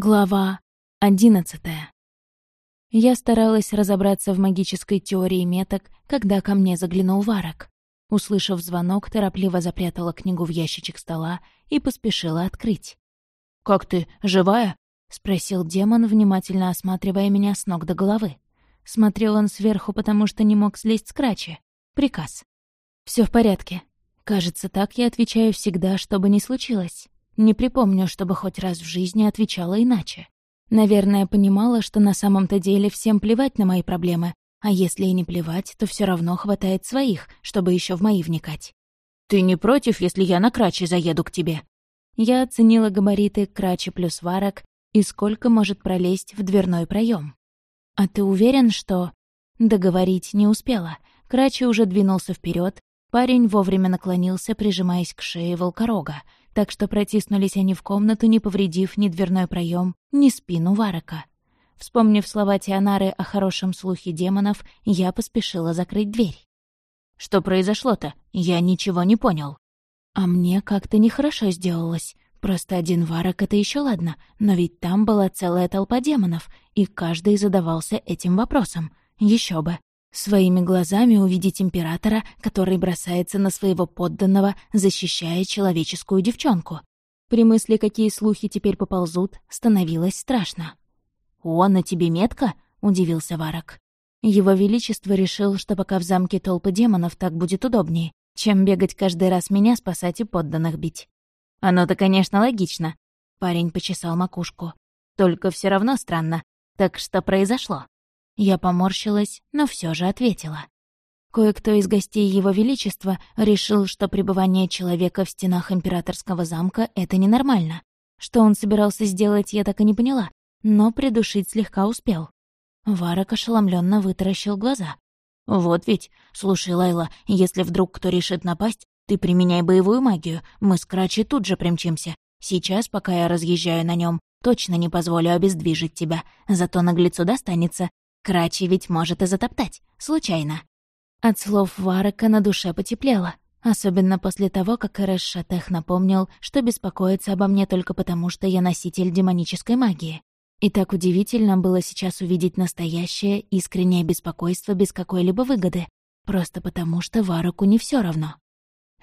Глава одиннадцатая. Я старалась разобраться в магической теории меток, когда ко мне заглянул Варок. Услышав звонок, торопливо запрятала книгу в ящичек стола и поспешила открыть. «Как ты, живая?» — спросил демон, внимательно осматривая меня с ног до головы. Смотрел он сверху, потому что не мог слезть с крачи. Приказ. Все в порядке. Кажется, так я отвечаю всегда, что бы ни случилось. Не припомню, чтобы хоть раз в жизни отвечала иначе. Наверное, понимала, что на самом-то деле всем плевать на мои проблемы, а если и не плевать, то все равно хватает своих, чтобы еще в мои вникать. «Ты не против, если я на краче заеду к тебе?» Я оценила габариты крачи плюс варок и сколько может пролезть в дверной проем. «А ты уверен, что...» Договорить не успела. Крачи уже двинулся вперед, парень вовремя наклонился, прижимаясь к шее волкорога, так что протиснулись они в комнату, не повредив ни дверной проем, ни спину Варака. Вспомнив слова Тианары о хорошем слухе демонов, я поспешила закрыть дверь. «Что произошло-то? Я ничего не понял». А мне как-то нехорошо сделалось. Просто один Варак — это еще ладно, но ведь там была целая толпа демонов, и каждый задавался этим вопросом. Еще бы. Своими глазами увидеть императора, который бросается на своего подданного, защищая человеческую девчонку. При мысли, какие слухи теперь поползут, становилось страшно. «О, на тебе метка?» — удивился Варак. Его Величество решил, что пока в замке толпы демонов так будет удобнее, чем бегать каждый раз меня спасать и подданных бить. «Оно-то, конечно, логично», — парень почесал макушку. «Только все равно странно. Так что произошло?» Я поморщилась, но все же ответила. Кое-кто из гостей Его Величества решил, что пребывание человека в стенах императорского замка — это ненормально. Что он собирался сделать, я так и не поняла, но придушить слегка успел. Варок ошеломленно вытаращил глаза. «Вот ведь, слушай, Лайла, если вдруг кто решит напасть, ты применяй боевую магию, мы с Крачи тут же примчимся. Сейчас, пока я разъезжаю на нем, точно не позволю обездвижить тебя, зато наглецу достанется, Крачи ведь может и затоптать, случайно. От слов Варака на душе потеплело, особенно после того, как Эрэш напомнил, что беспокоится обо мне только потому, что я носитель демонической магии. И так удивительно было сейчас увидеть настоящее, искреннее беспокойство без какой-либо выгоды, просто потому что Вараку не все равно.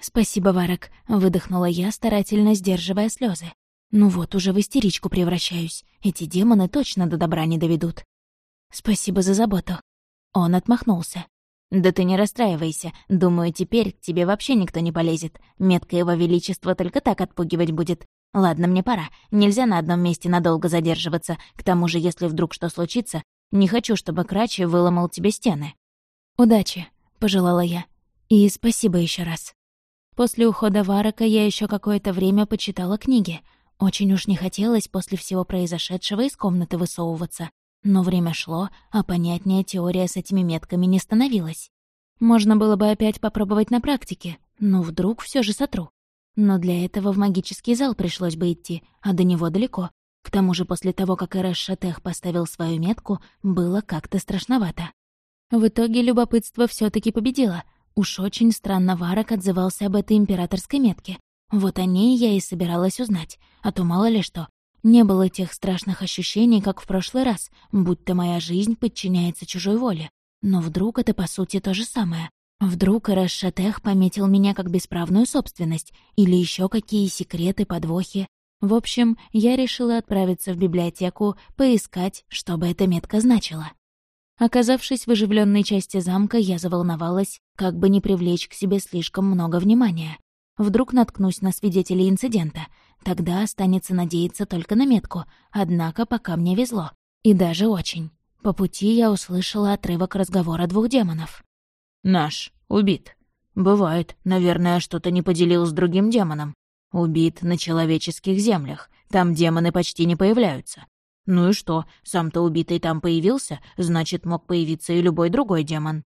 «Спасибо, Варак», — выдохнула я, старательно сдерживая слезы. «Ну вот, уже в истеричку превращаюсь. Эти демоны точно до добра не доведут. «Спасибо за заботу». Он отмахнулся. «Да ты не расстраивайся. Думаю, теперь к тебе вообще никто не полезет. Метка его величества только так отпугивать будет. Ладно, мне пора. Нельзя на одном месте надолго задерживаться. К тому же, если вдруг что случится, не хочу, чтобы Крачи выломал тебе стены». «Удачи», — пожелала я. «И спасибо еще раз». После ухода Варака я еще какое-то время почитала книги. Очень уж не хотелось после всего произошедшего из комнаты высовываться. Но время шло, а понятнее теория с этими метками не становилась. Можно было бы опять попробовать на практике, но вдруг все же сотру. Но для этого в магический зал пришлось бы идти, а до него далеко. К тому же после того, как Эрэш Шатех поставил свою метку, было как-то страшновато. В итоге любопытство все таки победило. Уж очень странно Варок отзывался об этой императорской метке. Вот о ней я и собиралась узнать, а то мало ли что. Не было тех страшных ощущений, как в прошлый раз, будто моя жизнь подчиняется чужой воле. Но вдруг это, по сути, то же самое. Вдруг Рашатех пометил меня как бесправную собственность или еще какие секреты, подвохи. В общем, я решила отправиться в библиотеку, поискать, что бы эта метка значила. Оказавшись в оживленной части замка, я заволновалась, как бы не привлечь к себе слишком много внимания. Вдруг наткнусь на свидетелей инцидента. Тогда останется надеяться только на метку, однако пока мне везло. И даже очень. По пути я услышала отрывок разговора двух демонов. «Наш. Убит. Бывает. Наверное, что-то не поделил с другим демоном. Убит на человеческих землях. Там демоны почти не появляются. Ну и что, сам-то убитый там появился, значит, мог появиться и любой другой демон».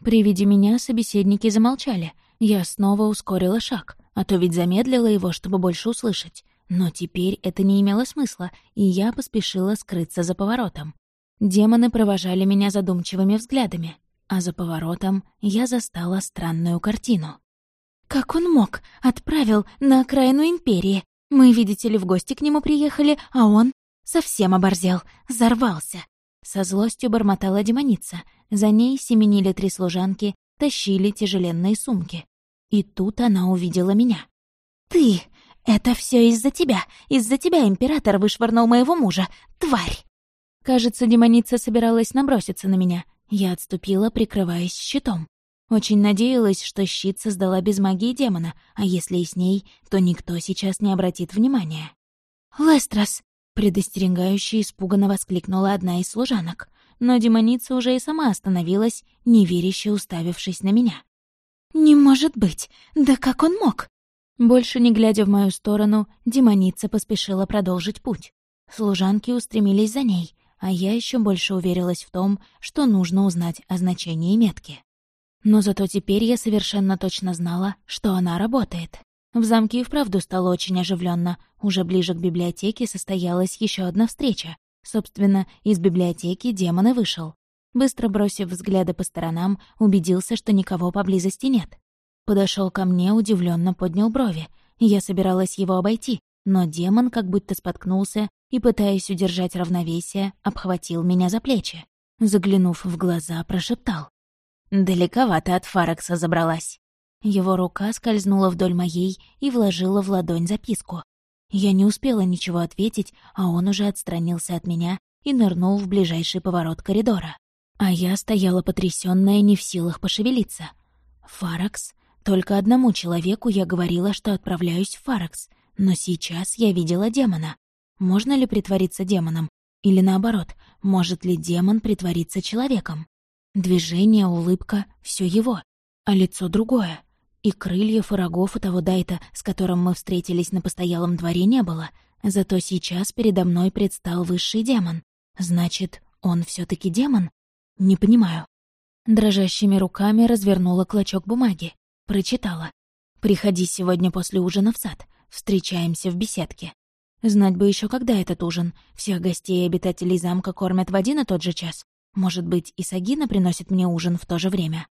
При виде меня собеседники замолчали, я снова ускорила шаг, а то ведь замедлила его, чтобы больше услышать. Но теперь это не имело смысла, и я поспешила скрыться за поворотом. Демоны провожали меня задумчивыми взглядами, а за поворотом я застала странную картину. «Как он мог? Отправил на окраину Империи. Мы, видите ли, в гости к нему приехали, а он...» Совсем оборзел, взорвался. Со злостью бормотала демоница. За ней семенили три служанки, тащили тяжеленные сумки. И тут она увидела меня. «Ты! Это все из-за тебя! Из-за тебя император вышвырнул моего мужа! Тварь!» Кажется, демоница собиралась наброситься на меня. Я отступила, прикрываясь щитом. Очень надеялась, что щит создала без магии демона, а если и с ней, то никто сейчас не обратит внимания. «Лестрос!» — предостерегающе испуганно воскликнула одна из служанок. Но демоница уже и сама остановилась, неверяще уставившись на меня. «Не может быть! Да как он мог?» Больше не глядя в мою сторону, демоница поспешила продолжить путь. Служанки устремились за ней, а я еще больше уверилась в том, что нужно узнать о значении метки. Но зато теперь я совершенно точно знала, что она работает. В замке и вправду стало очень оживленно. Уже ближе к библиотеке состоялась еще одна встреча. Собственно, из библиотеки демон и вышел. Быстро бросив взгляды по сторонам, убедился, что никого поблизости нет. Подошел ко мне, удивленно поднял брови. Я собиралась его обойти, но демон как будто споткнулся и, пытаясь удержать равновесие, обхватил меня за плечи. Заглянув в глаза, прошептал. «Далековато от Фаракса забралась». Его рука скользнула вдоль моей и вложила в ладонь записку. Я не успела ничего ответить, а он уже отстранился от меня и нырнул в ближайший поворот коридора. А я стояла потрясённая, не в силах пошевелиться. Фаракс? Только одному человеку я говорила, что отправляюсь в Фаракс, но сейчас я видела демона. Можно ли притвориться демоном? Или наоборот, может ли демон притвориться человеком? Движение, улыбка — все его, а лицо другое. И крыльев и рогов у того Дайта, с которым мы встретились на постоялом дворе, не было. Зато сейчас передо мной предстал высший демон. Значит, он все таки демон? Не понимаю. Дрожащими руками развернула клочок бумаги. Прочитала. «Приходи сегодня после ужина в сад. Встречаемся в беседке». Знать бы еще когда этот ужин. Всех гостей и обитателей замка кормят в один и тот же час. Может быть, и Сагина приносит мне ужин в то же время.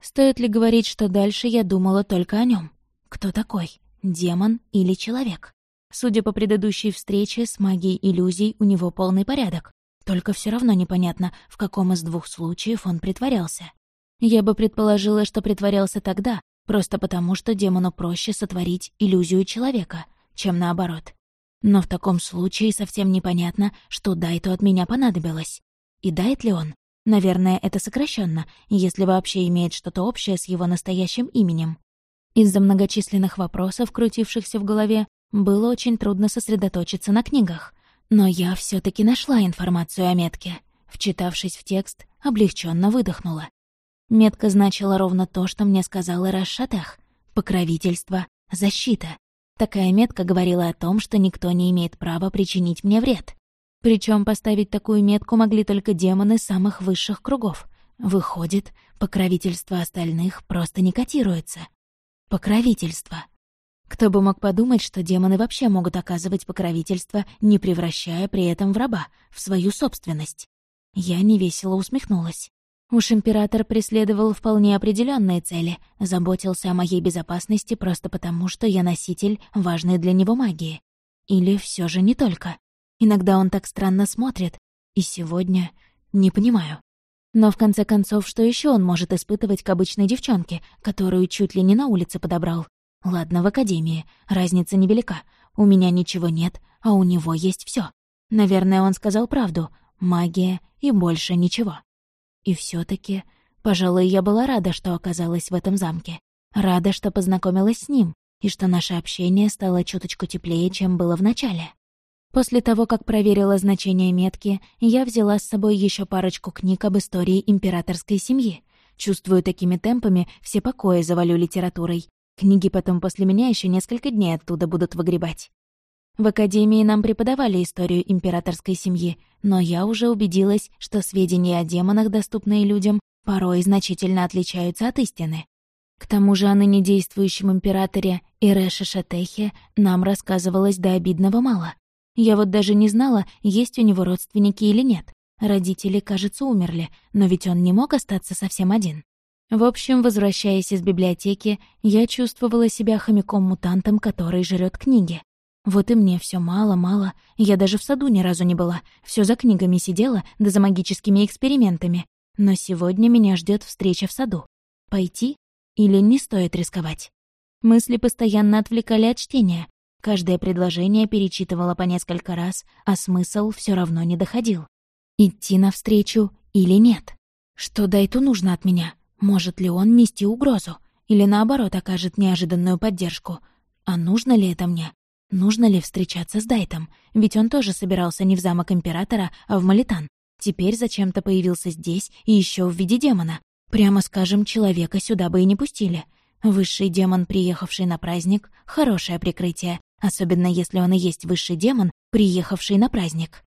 Стоит ли говорить, что дальше я думала только о нем? Кто такой? Демон или человек? Судя по предыдущей встрече, с магией иллюзий у него полный порядок. Только все равно непонятно, в каком из двух случаев он притворялся. Я бы предположила, что притворялся тогда, просто потому, что демону проще сотворить иллюзию человека, чем наоборот. Но в таком случае совсем непонятно, что Дайту от меня понадобилось. И дает ли он? Наверное, это сокращенно, если вообще имеет что-то общее с его настоящим именем. Из-за многочисленных вопросов, крутившихся в голове, было очень трудно сосредоточиться на книгах. Но я все таки нашла информацию о метке. Вчитавшись в текст, облегченно выдохнула. Метка значила ровно то, что мне сказала Расшатах. Покровительство, защита. Такая метка говорила о том, что никто не имеет права причинить мне вред. Причем поставить такую метку могли только демоны самых высших кругов. Выходит, покровительство остальных просто не котируется. Покровительство. Кто бы мог подумать, что демоны вообще могут оказывать покровительство, не превращая при этом в раба, в свою собственность. Я невесело усмехнулась. Уж император преследовал вполне определенные цели, заботился о моей безопасности просто потому, что я носитель важной для него магии. Или все же не только. Иногда он так странно смотрит, и сегодня не понимаю. Но в конце концов, что еще он может испытывать к обычной девчонке, которую чуть ли не на улице подобрал? Ладно, в академии. Разница невелика. У меня ничего нет, а у него есть все. Наверное, он сказал правду. Магия и больше ничего. И все таки пожалуй, я была рада, что оказалась в этом замке. Рада, что познакомилась с ним, и что наше общение стало чуточку теплее, чем было в начале. После того, как проверила значение метки, я взяла с собой еще парочку книг об истории императорской семьи. Чувствую, такими темпами все покои завалю литературой, Книги потом после меня еще несколько дней оттуда будут выгребать. В академии нам преподавали историю императорской семьи, но я уже убедилась, что сведения о демонах, доступные людям, порой значительно отличаются от истины. К тому же о ныне действующем императоре Ирэше Шатехе нам рассказывалось до обидного мало. Я вот даже не знала, есть у него родственники или нет. Родители, кажется, умерли, но ведь он не мог остаться совсем один. В общем, возвращаясь из библиотеки, я чувствовала себя хомяком-мутантом, который жрет книги. Вот и мне все мало-мало. Я даже в саду ни разу не была. Все за книгами сидела, да за магическими экспериментами. Но сегодня меня ждет встреча в саду. Пойти? Или не стоит рисковать? Мысли постоянно отвлекали от чтения. Каждое предложение перечитывала по несколько раз, а смысл все равно не доходил. Идти навстречу или нет? Что Дайту нужно от меня? Может ли он нести угрозу? Или наоборот окажет неожиданную поддержку? А нужно ли это мне? Нужно ли встречаться с Дайтом? Ведь он тоже собирался не в замок Императора, а в Малитан. Теперь зачем-то появился здесь и еще в виде демона. Прямо скажем, человека сюда бы и не пустили. Высший демон, приехавший на праздник, — хорошее прикрытие, особенно если он и есть высший демон, приехавший на праздник.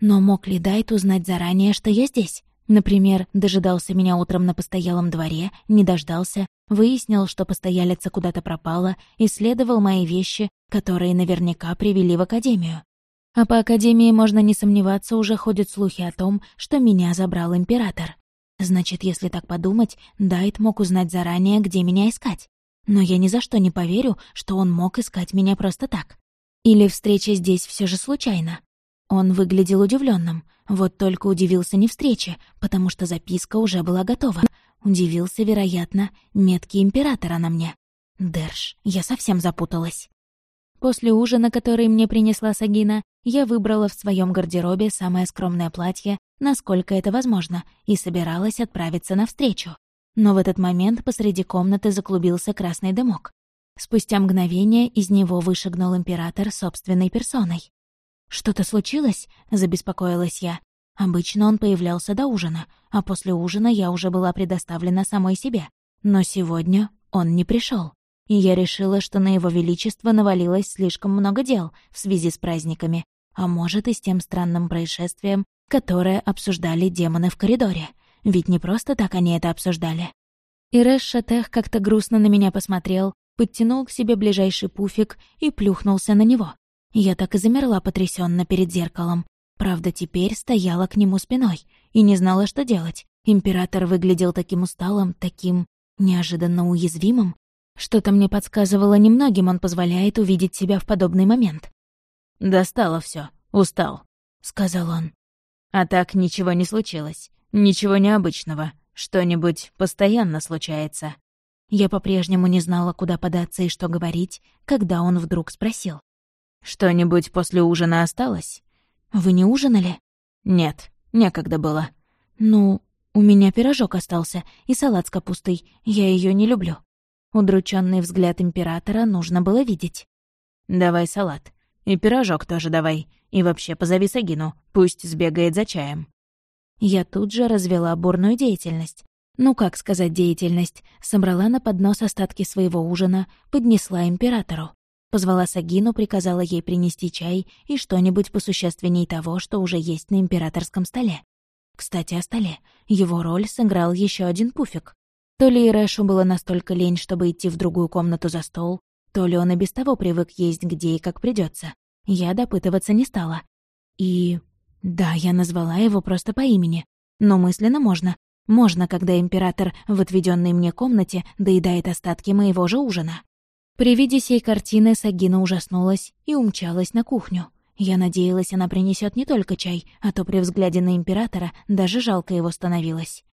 Но мог ли Дайт узнать заранее, что я здесь? Например, дожидался меня утром на постоялом дворе, не дождался, выяснил, что постоялица куда-то пропала, исследовал мои вещи, которые наверняка привели в академию. А по академии, можно не сомневаться, уже ходят слухи о том, что меня забрал император. Значит, если так подумать, Дайт мог узнать заранее, где меня искать. Но я ни за что не поверю, что он мог искать меня просто так. Или встреча здесь все же случайно. Он выглядел удивленным. Вот только удивился не встрече, потому что записка уже была готова. Удивился, вероятно, метки императора на мне. Дерш, я совсем запуталась. После ужина, который мне принесла Сагина, я выбрала в своем гардеробе самое скромное платье, насколько это возможно, и собиралась отправиться навстречу. Но в этот момент посреди комнаты заклубился красный дымок. Спустя мгновение из него вышагнул император собственной персоной. «Что-то случилось?» — забеспокоилась я. Обычно он появлялся до ужина, а после ужина я уже была предоставлена самой себе. Но сегодня он не пришел и я решила, что на его величество навалилось слишком много дел в связи с праздниками, а может и с тем странным происшествием, которое обсуждали демоны в коридоре. Ведь не просто так они это обсуждали. Ирэш Шатех как-то грустно на меня посмотрел, подтянул к себе ближайший пуфик и плюхнулся на него. Я так и замерла потрясенно перед зеркалом. Правда, теперь стояла к нему спиной и не знала, что делать. Император выглядел таким усталым, таким неожиданно уязвимым. Что-то мне подсказывало, немногим он позволяет увидеть себя в подобный момент. «Достало все, устал», — сказал он. «А так ничего не случилось, ничего необычного, что-нибудь постоянно случается». Я по-прежнему не знала, куда податься и что говорить, когда он вдруг спросил. «Что-нибудь после ужина осталось?» «Вы не ужинали?» «Нет, некогда было». «Ну, у меня пирожок остался и салат с капустой. Я ее не люблю». Удрученный взгляд императора нужно было видеть. «Давай салат. И пирожок тоже давай. И вообще позови Сагину, пусть сбегает за чаем». Я тут же развела бурную деятельность. Ну, как сказать деятельность, собрала на поднос остатки своего ужина, поднесла императору. Позвала Сагину, приказала ей принести чай и что-нибудь посущественней того, что уже есть на императорском столе. Кстати, о столе. Его роль сыграл еще один пуфик. То ли Ирэшу было настолько лень, чтобы идти в другую комнату за стол, то ли он и без того привык есть где и как придется. Я допытываться не стала. И... Да, я назвала его просто по имени. Но мысленно можно. Можно, когда император в отведенной мне комнате доедает остатки моего же ужина. При виде сей картины Сагина ужаснулась и умчалась на кухню. Я надеялась, она принесет не только чай, а то при взгляде на императора даже жалко его становилось.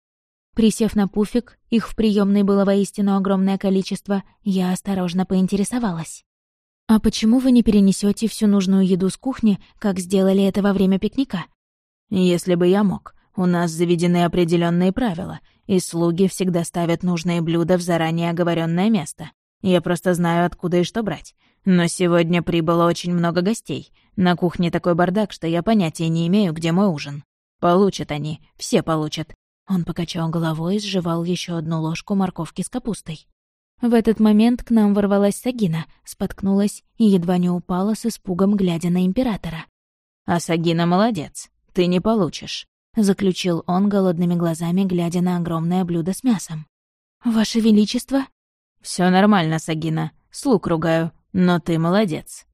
Присев на пуфик, их в приемной было воистину огромное количество, я осторожно поинтересовалась. «А почему вы не перенесете всю нужную еду с кухни, как сделали это во время пикника?» «Если бы я мог. У нас заведены определенные правила, и слуги всегда ставят нужные блюда в заранее оговоренное место. Я просто знаю, откуда и что брать. Но сегодня прибыло очень много гостей. На кухне такой бардак, что я понятия не имею, где мой ужин. Получат они, все получат. Он покачал головой и сживал еще одну ложку морковки с капустой. В этот момент к нам ворвалась Сагина, споткнулась и едва не упала с испугом, глядя на императора. «А Сагина молодец, ты не получишь», — заключил он голодными глазами, глядя на огромное блюдо с мясом. «Ваше Величество?» Все нормально, Сагина, слуг ругаю, но ты молодец».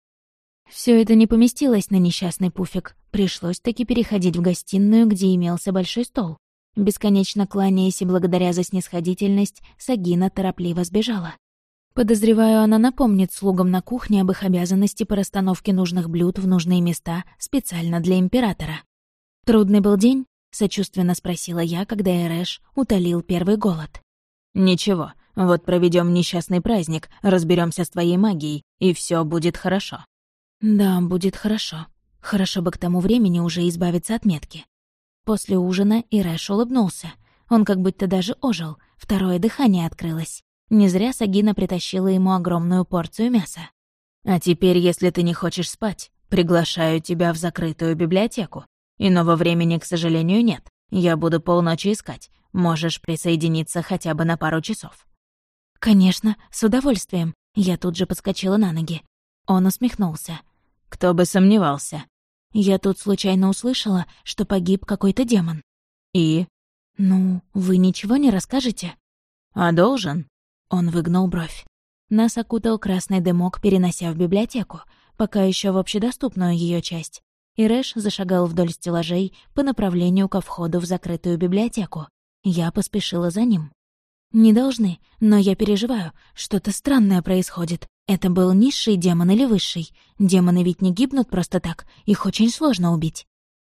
Все это не поместилось на несчастный пуфик. Пришлось таки переходить в гостиную, где имелся большой стол. Бесконечно кланяясь и благодаря за снисходительность, Сагина торопливо сбежала. Подозреваю, она напомнит слугам на кухне об их обязанности по расстановке нужных блюд в нужные места специально для императора. «Трудный был день?» — сочувственно спросила я, когда Эрэш утолил первый голод. «Ничего, вот проведем несчастный праздник, разберемся с твоей магией, и все будет хорошо». «Да, будет хорошо. Хорошо бы к тому времени уже избавиться от метки». После ужина Ирэш улыбнулся. Он как будто даже ожил, второе дыхание открылось. Не зря Сагина притащила ему огромную порцию мяса. «А теперь, если ты не хочешь спать, приглашаю тебя в закрытую библиотеку. Иного времени, к сожалению, нет. Я буду полночи искать. Можешь присоединиться хотя бы на пару часов». «Конечно, с удовольствием». Я тут же подскочила на ноги. Он усмехнулся. «Кто бы сомневался». Я тут случайно услышала, что погиб какой-то демон. «И?» «Ну, вы ничего не расскажете?» «А должен?» Он выгнул бровь. Нас окутал красный дымок, перенося в библиотеку, пока еще в общедоступную ее часть. И Рэш зашагал вдоль стеллажей по направлению ко входу в закрытую библиотеку. Я поспешила за ним. «Не должны, но я переживаю. Что-то странное происходит. Это был низший демон или высший? Демоны ведь не гибнут просто так, их очень сложно убить».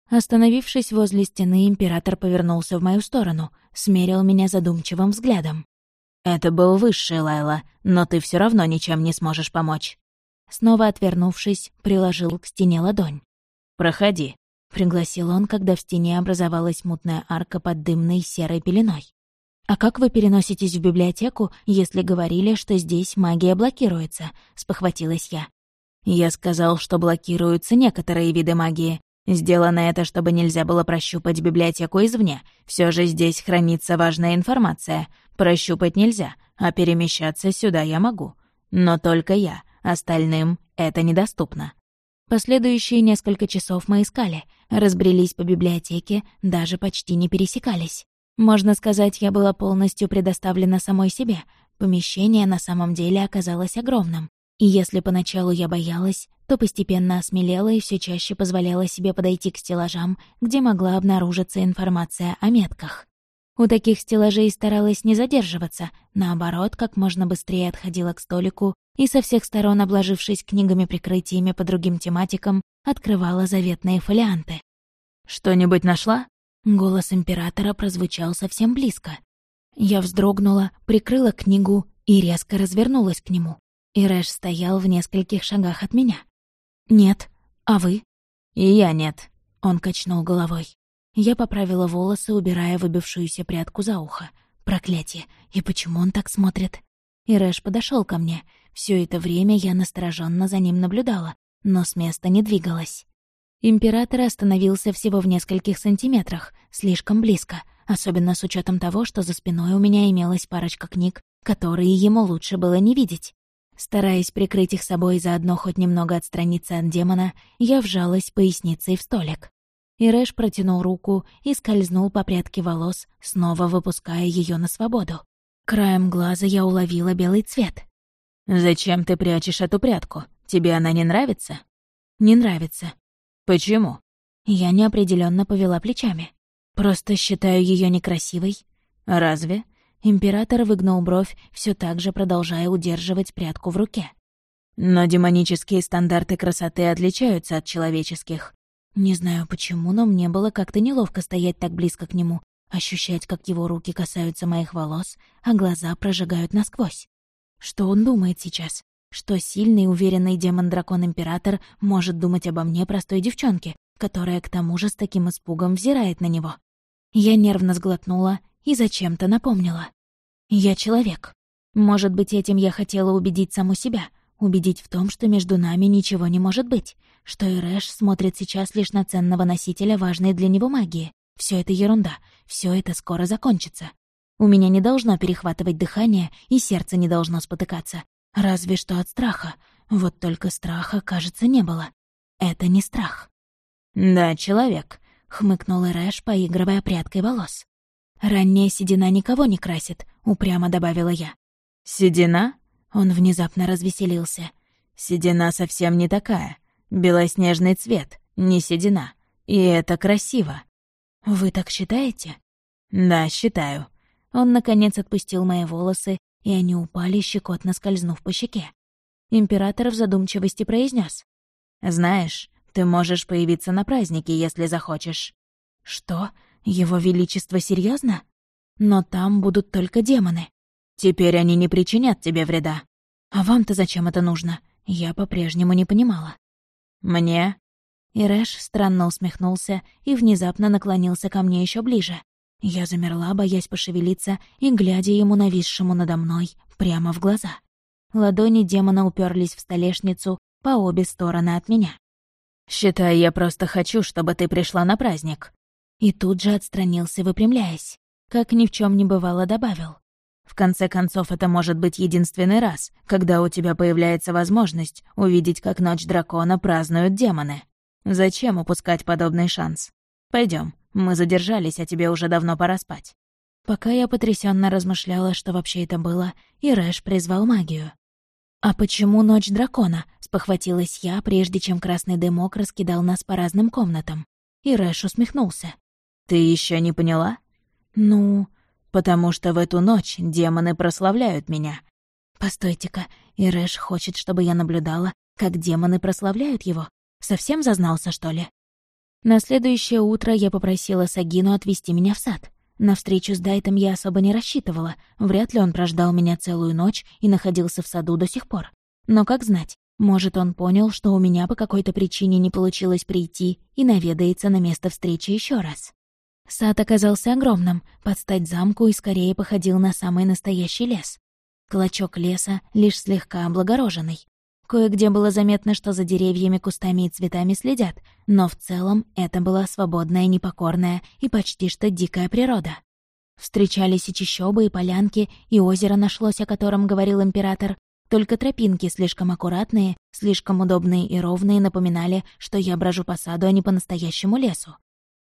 Остановившись возле стены, император повернулся в мою сторону, смерил меня задумчивым взглядом. «Это был высший, Лайла, но ты все равно ничем не сможешь помочь». Снова отвернувшись, приложил к стене ладонь. «Проходи», — пригласил он, когда в стене образовалась мутная арка под дымной серой пеленой. «А как вы переноситесь в библиотеку, если говорили, что здесь магия блокируется?» — спохватилась я. «Я сказал, что блокируются некоторые виды магии. Сделано это, чтобы нельзя было прощупать библиотеку извне. Все же здесь хранится важная информация. Прощупать нельзя, а перемещаться сюда я могу. Но только я, остальным это недоступно. Последующие несколько часов мы искали, разбрелись по библиотеке, даже почти не пересекались. Можно сказать, я была полностью предоставлена самой себе. Помещение на самом деле оказалось огромным. И если поначалу я боялась, то постепенно осмелела и все чаще позволяла себе подойти к стеллажам, где могла обнаружиться информация о метках. У таких стеллажей старалась не задерживаться, наоборот, как можно быстрее отходила к столику и со всех сторон, обложившись книгами-прикрытиями по другим тематикам, открывала заветные фолианты. «Что-нибудь нашла?» Голос императора прозвучал совсем близко. Я вздрогнула, прикрыла книгу и резко развернулась к нему. Ирэш стоял в нескольких шагах от меня. «Нет. А вы?» «И я нет», — он качнул головой. Я поправила волосы, убирая выбившуюся прядку за ухо. Проклятие! И почему он так смотрит? Ирэш подошел ко мне. Все это время я настороженно за ним наблюдала, но с места не двигалась. Император остановился всего в нескольких сантиметрах, слишком близко, особенно с учетом того, что за спиной у меня имелась парочка книг, которые ему лучше было не видеть. Стараясь прикрыть их собой и заодно хоть немного отстраниться от демона, я вжалась поясницей в столик. Ирэш протянул руку и скользнул по прядке волос, снова выпуская ее на свободу. Краем глаза я уловила белый цвет. «Зачем ты прячешь эту прядку? Тебе она не нравится?» «Не нравится». «Почему?» Я неопределенно повела плечами. «Просто считаю ее некрасивой». «Разве?» Император выгнул бровь, все так же продолжая удерживать прядку в руке. Но демонические стандарты красоты отличаются от человеческих. Не знаю почему, но мне было как-то неловко стоять так близко к нему, ощущать, как его руки касаются моих волос, а глаза прожигают насквозь. Что он думает сейчас? Что сильный, уверенный демон-дракон-император может думать обо мне, простой девчонке, которая к тому же с таким испугом взирает на него? Я нервно сглотнула и зачем-то напомнила. Я человек. Может быть, этим я хотела убедить саму себя, убедить в том, что между нами ничего не может быть, что Ирэш смотрит сейчас лишь на ценного носителя важной для него магии. Все это ерунда, все это скоро закончится. У меня не должно перехватывать дыхание, и сердце не должно спотыкаться. Разве что от страха. Вот только страха, кажется, не было. Это не страх. «Да, человек», — хмыкнул Ирэш, поигрывая прядкой волос. «Ранняя седина никого не красит», — упрямо добавила я. «Седина?» — он внезапно развеселился. «Седина совсем не такая. Белоснежный цвет, не седина. И это красиво». «Вы так считаете?» «Да, считаю». Он, наконец, отпустил мои волосы и они упали, щекотно скользнув по щеке. Император в задумчивости произнес: «Знаешь, ты можешь появиться на празднике, если захочешь». «Что? Его Величество серьезно? Но там будут только демоны. Теперь они не причинят тебе вреда. А вам-то зачем это нужно? Я по-прежнему не понимала. Мне? Ирэш странно усмехнулся и внезапно наклонился ко мне еще ближе. Я замерла, боясь пошевелиться и глядя ему нависшему надо мной прямо в глаза. Ладони демона уперлись в столешницу по обе стороны от меня. «Считай, я просто хочу, чтобы ты пришла на праздник». И тут же отстранился, выпрямляясь. Как ни в чем не бывало, добавил. В конце концов, это может быть единственный раз, когда у тебя появляется возможность увидеть, как Ночь Дракона празднуют демоны. Зачем упускать подобный шанс? Пойдем, мы задержались, а тебе уже давно пора спать». Пока я потрясенно размышляла, что вообще это было, и Рэш призвал магию. «А почему Ночь Дракона?» — спохватилась я, прежде чем красный дымок раскидал нас по разным комнатам. И Рэш усмехнулся. «Ты еще не поняла?» «Ну...» потому что в эту ночь демоны прославляют меня». «Постойте-ка, Ирэш хочет, чтобы я наблюдала, как демоны прославляют его? Совсем зазнался, что ли?» На следующее утро я попросила Сагину отвезти меня в сад. На встречу с Дайтом я особо не рассчитывала, вряд ли он прождал меня целую ночь и находился в саду до сих пор. Но как знать, может, он понял, что у меня по какой-то причине не получилось прийти и наведается на место встречи еще раз. Сад оказался огромным, под стать замку и скорее походил на самый настоящий лес. Клочок леса лишь слегка облагороженный. Кое-где было заметно, что за деревьями, кустами и цветами следят, но в целом это была свободная, непокорная и почти что дикая природа. Встречались и чащобы, и полянки, и озеро нашлось, о котором говорил император. Только тропинки слишком аккуратные, слишком удобные и ровные напоминали, что я брожу по саду, а не по настоящему лесу.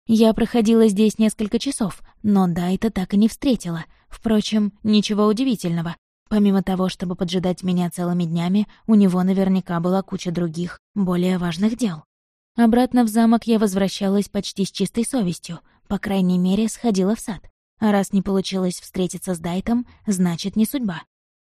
Я проходила здесь несколько часов, но Дайта так и не встретила. Впрочем, ничего удивительного. Помимо того, чтобы поджидать меня целыми днями, у него наверняка была куча других, более важных дел. Обратно в замок я возвращалась почти с чистой совестью, по крайней мере, сходила в сад. А раз не получилось встретиться с Дайтом, значит, не судьба.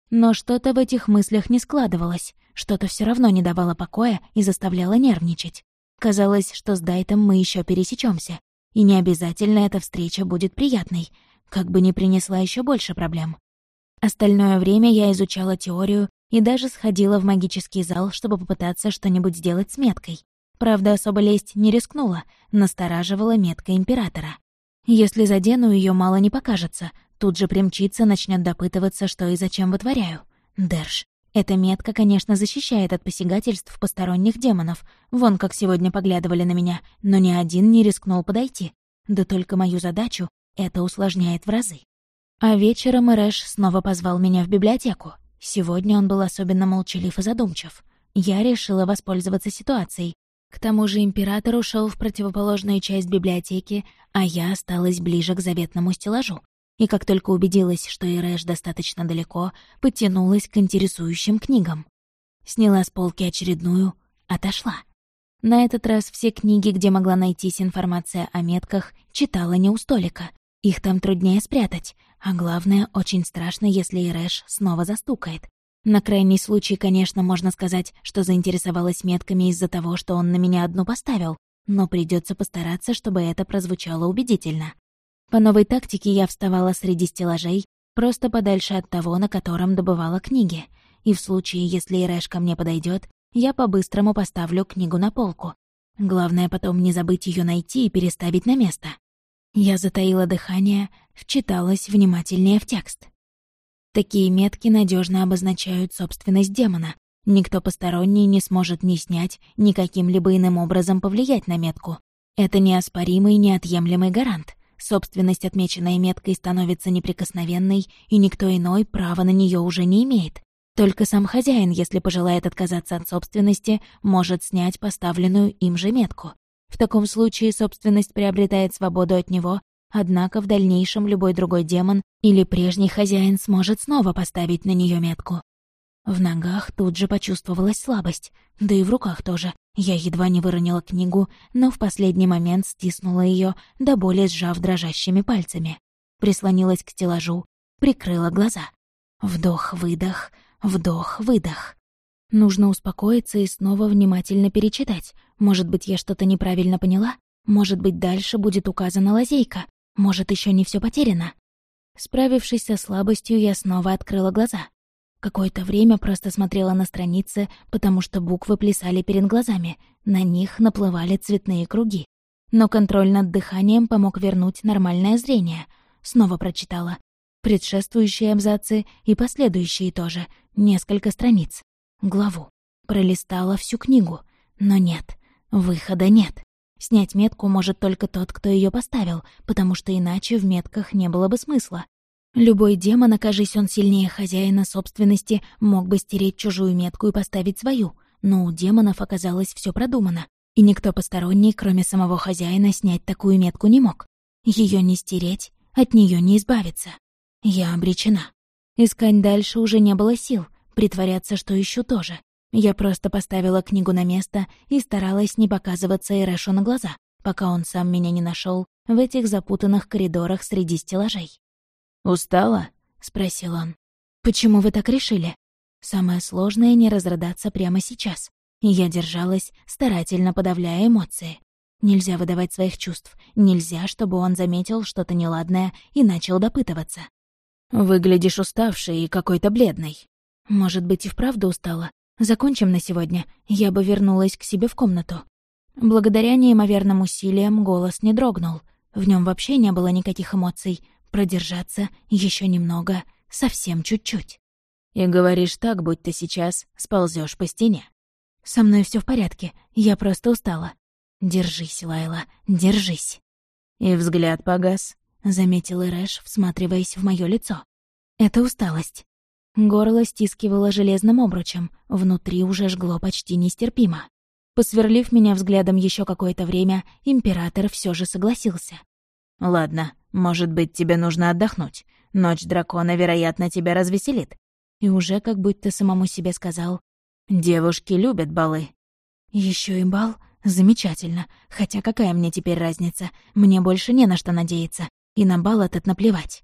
Но что-то в этих мыслях не складывалось, что-то все равно не давало покоя и заставляло нервничать. Казалось, что с Дайтом мы еще пересечемся, и не обязательно эта встреча будет приятной, как бы не принесла еще больше проблем. Остальное время я изучала теорию и даже сходила в магический зал, чтобы попытаться что-нибудь сделать с меткой. Правда, особо лезть не рискнула, настораживала метка Императора. Если задену ее мало не покажется, тут же примчится, начнет допытываться, что и зачем вытворяю. Дерш, эта метка, конечно, защищает от посягательств посторонних демонов. Вон как сегодня поглядывали на меня, но ни один не рискнул подойти. Да только мою задачу это усложняет в разы. А вечером Ирэш снова позвал меня в библиотеку. Сегодня он был особенно молчалив и задумчив. Я решила воспользоваться ситуацией. К тому же император ушел в противоположную часть библиотеки, а я осталась ближе к заветному стеллажу и как только убедилась, что Ирэш достаточно далеко, подтянулась к интересующим книгам. Сняла с полки очередную, отошла. На этот раз все книги, где могла найтись информация о метках, читала не у столика. Их там труднее спрятать, а главное, очень страшно, если Ирэш снова застукает. На крайний случай, конечно, можно сказать, что заинтересовалась метками из-за того, что он на меня одну поставил, но придется постараться, чтобы это прозвучало убедительно. По новой тактике я вставала среди стеллажей, просто подальше от того, на котором добывала книги. И в случае, если Ирэш ко мне подойдет, я по-быстрому поставлю книгу на полку. Главное потом не забыть ее найти и переставить на место. Я затаила дыхание, вчиталась внимательнее в текст. Такие метки надежно обозначают собственность демона. Никто посторонний не сможет ни снять, ни каким-либо иным образом повлиять на метку. Это неоспоримый, неотъемлемый гарант. Собственность, отмеченная меткой, становится неприкосновенной, и никто иной права на нее уже не имеет. Только сам хозяин, если пожелает отказаться от собственности, может снять поставленную им же метку. В таком случае собственность приобретает свободу от него, однако в дальнейшем любой другой демон или прежний хозяин сможет снова поставить на нее метку. В ногах тут же почувствовалась слабость, да и в руках тоже. Я едва не выронила книгу, но в последний момент стиснула ее, до боли сжав дрожащими пальцами. Прислонилась к стеллажу, прикрыла глаза. Вдох-выдох, вдох-выдох. Нужно успокоиться и снова внимательно перечитать. Может быть, я что-то неправильно поняла? Может быть, дальше будет указана лазейка? Может, еще не все потеряно? Справившись со слабостью, я снова открыла глаза. Какое-то время просто смотрела на страницы, потому что буквы плясали перед глазами, на них наплывали цветные круги. Но контроль над дыханием помог вернуть нормальное зрение. Снова прочитала. Предшествующие абзацы и последующие тоже, несколько страниц. Главу. Пролистала всю книгу. Но нет, выхода нет. Снять метку может только тот, кто ее поставил, потому что иначе в метках не было бы смысла. Любой демон, окажись он сильнее хозяина собственности, мог бы стереть чужую метку и поставить свою, но у демонов оказалось все продумано, и никто посторонний, кроме самого хозяина, снять такую метку не мог. Ее не стереть, от нее не избавиться. Я обречена. Искать дальше уже не было сил, притворяться, что ищу тоже. Я просто поставила книгу на место и старалась не показываться Эрэшу на глаза, пока он сам меня не нашел в этих запутанных коридорах среди стеллажей. «Устала?» — спросил он. «Почему вы так решили?» Самое сложное — не разрыдаться прямо сейчас. Я держалась, старательно подавляя эмоции. Нельзя выдавать своих чувств. Нельзя, чтобы он заметил что-то неладное и начал допытываться. «Выглядишь уставшей и какой-то бледной». «Может быть, и вправду устала. Закончим на сегодня. Я бы вернулась к себе в комнату». Благодаря неимоверным усилиям голос не дрогнул. В нем вообще не было никаких эмоций, Продержаться еще немного, совсем чуть-чуть. И говоришь так, будь ты сейчас сползешь по стене. Со мной все в порядке, я просто устала. Держись, Лайла, держись. И взгляд погас, заметил Ирэш, всматриваясь в мое лицо. Это усталость. Горло стискивало железным обручем, внутри уже жгло почти нестерпимо. Посверлив меня взглядом еще какое-то время, император все же согласился. «Ладно, может быть, тебе нужно отдохнуть. Ночь дракона, вероятно, тебя развеселит». И уже как будто самому себе сказал. «Девушки любят балы». Еще и бал? Замечательно. Хотя какая мне теперь разница? Мне больше не на что надеяться. И на бал этот наплевать.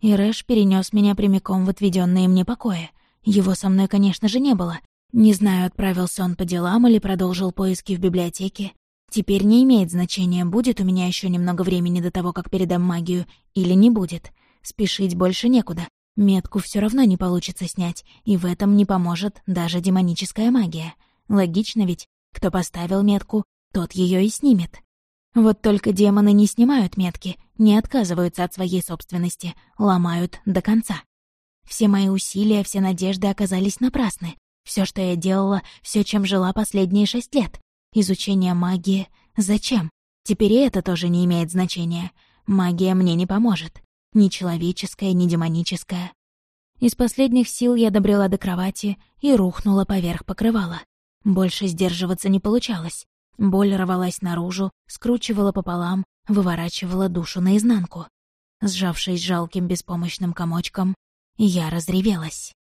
И Рэш перенес меня прямиком в отведенные мне покои. Его со мной, конечно же, не было. Не знаю, отправился он по делам или продолжил поиски в библиотеке. Теперь не имеет значения, будет у меня еще немного времени до того, как передам магию, или не будет. Спешить больше некуда. Метку все равно не получится снять, и в этом не поможет даже демоническая магия. Логично ведь, кто поставил метку, тот ее и снимет. Вот только демоны не снимают метки, не отказываются от своей собственности, ломают до конца. Все мои усилия, все надежды оказались напрасны. Все, что я делала, все, чем жила последние шесть лет. Изучение магии. Зачем? Теперь и это тоже не имеет значения. Магия мне не поможет. Ни человеческая, ни демоническая. Из последних сил я добрела до кровати и рухнула поверх покрывала. Больше сдерживаться не получалось. Боль рвалась наружу, скручивала пополам, выворачивала душу наизнанку. Сжавшись жалким беспомощным комочком, я разревелась.